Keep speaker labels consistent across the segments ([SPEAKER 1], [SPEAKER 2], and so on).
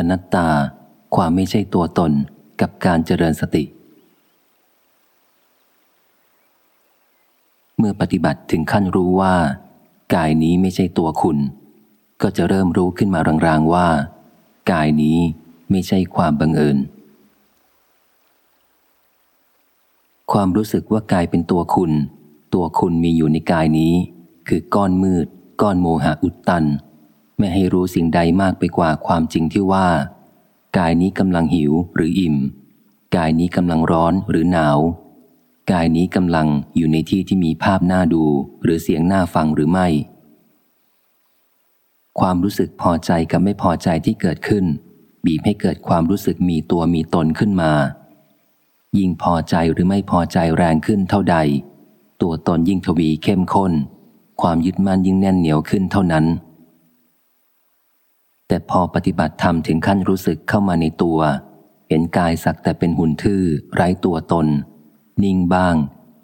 [SPEAKER 1] อนัตตา ความไม่ใช่ตัวตนกับการเจริญสติ เมื่อปฏิบัติถึงขั้นรู้ว่า กายนี้ไม่ใช่ตัวคุณ ก็จะเริ่มรู้ขึ้นมารางๆว่า กายนี้ไม่ใช่ความบังเอิญ ความรู้สึกว่ากายเป็นตัวคุณ ตัวคุณมีอยู่ในกายนี้ คือก้อนมืด ก้อนโมหะอุดตัน ไม่ให้รู้สิ่งใดมากไปกว่าความจริงที่ว่า กายนี้กำลังหิวหรืออิ่ม กายนี้กำลังร้อนหรือหนาว กายนี้กำลังอยู่ในที่ที่มีภาพน่าดูหรือเสียงน่าฟังหรือไม่ ความรู้สึกพอใจกับไม่พอใจที่เกิดขึ้น บีบให้เกิดความรู้สึกมีตัวมีตนขึ้นมา ยิ่งพอใจหรือไม่พอใจแรงขึ้นเท่าใด ตัวตนยิ่งทวีเข้มข้น ความยึดมั่นยิ่งแน่นเหนียวขึ้นเท่านั้น แต่พอปฏิบัติธรรมถึงขั้นรู้สึกเข้ามาในตัว เห็นกายสักแต่เป็นหุ่นทื่อ ไร้ตัวตน นิ่งบ้าง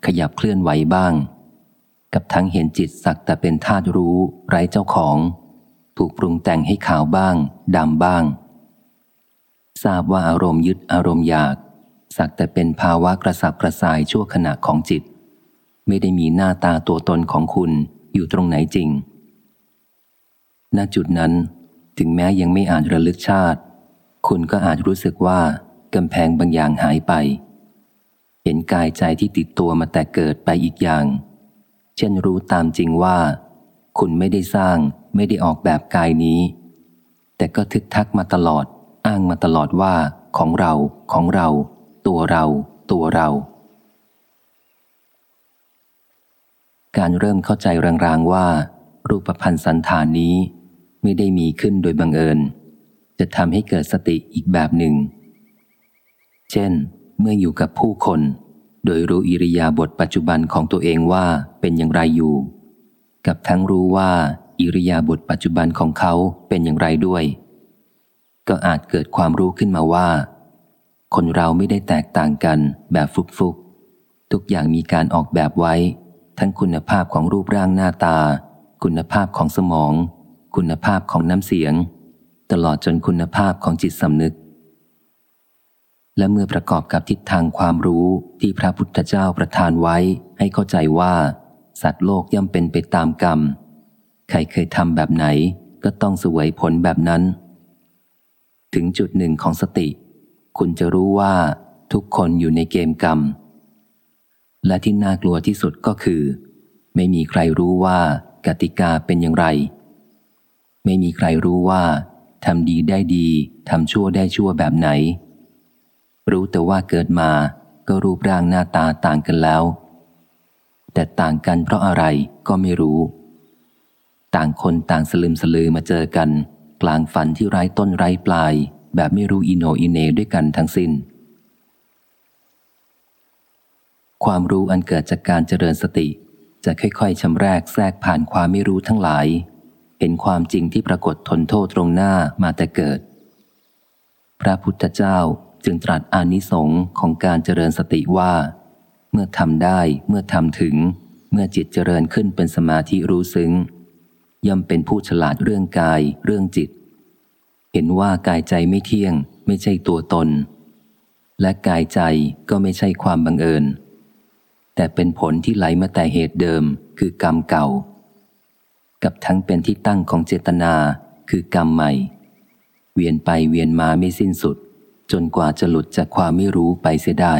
[SPEAKER 1] ขยับเคลื่อนไหวบ้าง กับทั้งเห็นจิตสักแต่เป็นธาตุรู้ ไร้เจ้าของ ถูกปรุงแต่งให้ขาวบ้าง ดำบ้าง ทราบว่าอารมณ์ยึดอารมณ์อยาก สักแต่เป็นภาวะกระสับกระส่ายชั่วขณะของจิต ไม่ได้มีหน้าตาตัวตนของคุณอยู่ตรงไหนจริงณจุดนั้น ถึงแม้ยังไม่อาจระลึกชาติ คุณก็อาจรู้สึกว่ากำแพงบางอย่างหายไป เห็นกายใจที่ติดตัวมาแต่เกิดไปอีกอย่าง เช่นรู้ตามจริงว่า คุณไม่ได้สร้างไม่ได้ออกแบบกายนี้ แต่ก็ทึกทักมาตลอด อ้างมาตลอดว่า ของเรา ของเรา ตัวเรา ตัวเรา การเริ่มเข้าใจรางๆว่า รูปพันธ์สันฐานนี้ ไม่ได้มีขึ้นโดยบังเอิญ จะทำให้เกิดสติอีกแบบหนึ่ง เช่น เมื่ออยู่กับผู้คน โดยรู้อิริยาบถปัจจุบันของตัวเองว่าเป็นอย่างไรอยู่ กับทั้งรู้ว่าอิริยาบถปัจจุบันของเขาเป็นอย่างไรด้วย ก็อาจเกิดความรู้ขึ้นมาว่า คนเราไม่ได้แตกต่างกันแบบฟุกๆ ทุกอย่างมีการออกแบบไว้ ทั้งคุณภาพของรูปร่างหน้าตา คุณภาพของสมอง คุณภาพของน้ำเสียง ตลอดจนคุณภาพของจิตสำนึก และเมื่อประกอบกับทิศทางความรู้ที่พระพุทธเจ้าประทานไว้ให้เข้าใจว่า สัตว์โลกย่อมเป็นไปตามกรรม ใครเคยทำแบบไหนก็ต้องสวยผลแบบนั้น ถึงจุดหนึ่งของสติ คุณจะรู้ว่าทุกคนอยู่ในเกมกรรม และที่น่ากลัวที่สุดก็คือ ไม่มีใครรู้ว่ากติกาเป็นอย่างไร ไม่มีใครรู้ว่าทำดีได้ดีทำชั่วได้ชั่วแบบไหน รู้แต่ว่าเกิดมาก็รูปร่างหน้าตาต่างกันแล้ว แต่ต่างกันเพราะอะไรก็ไม่รู้ ต่างคนต่างสลืมสลือมาเจอกัน กลางฝันที่ไร้ต้นไร้ปลาย แบบไม่รู้อิโนอิเนด้วยกันทั้งสิน้น ความรู้อันเกิดจากการเจริญสติ จะค่อยๆชำแรกแทรกผ่านความไม่รู้ทั้งหลาย เห็นความจริงที่ปรากฏทนโทษตรงหน้ามาแต่เกิด พระพุทธเจ้าจึงตรัสอานิสงส์ของการเจริญสติว่า เมื่อทำได้เมื่อทำถึง เมื่อจิตเจริญขึ้นเป็นสมาธิรู้ซึ้งย่อมเป็นผู้ฉลาดเรื่องกายเรื่องจิต เห็นว่ากายใจไม่เที่ยง ไม่ใช่ตัวตน และกายใจก็ไม่ใช่ความบังเอิญ แต่เป็นผลที่ไหลมาแต่เหตุเดิมคือกรรมเก่า กับทั้งเป็นที่ตั้งของเจตนาคือกรรมใหม่ เวียนไปเวียนมาไม่สิ้นสุด จนกว่าจะหลุดจากความไม่รู้ไปเสียได้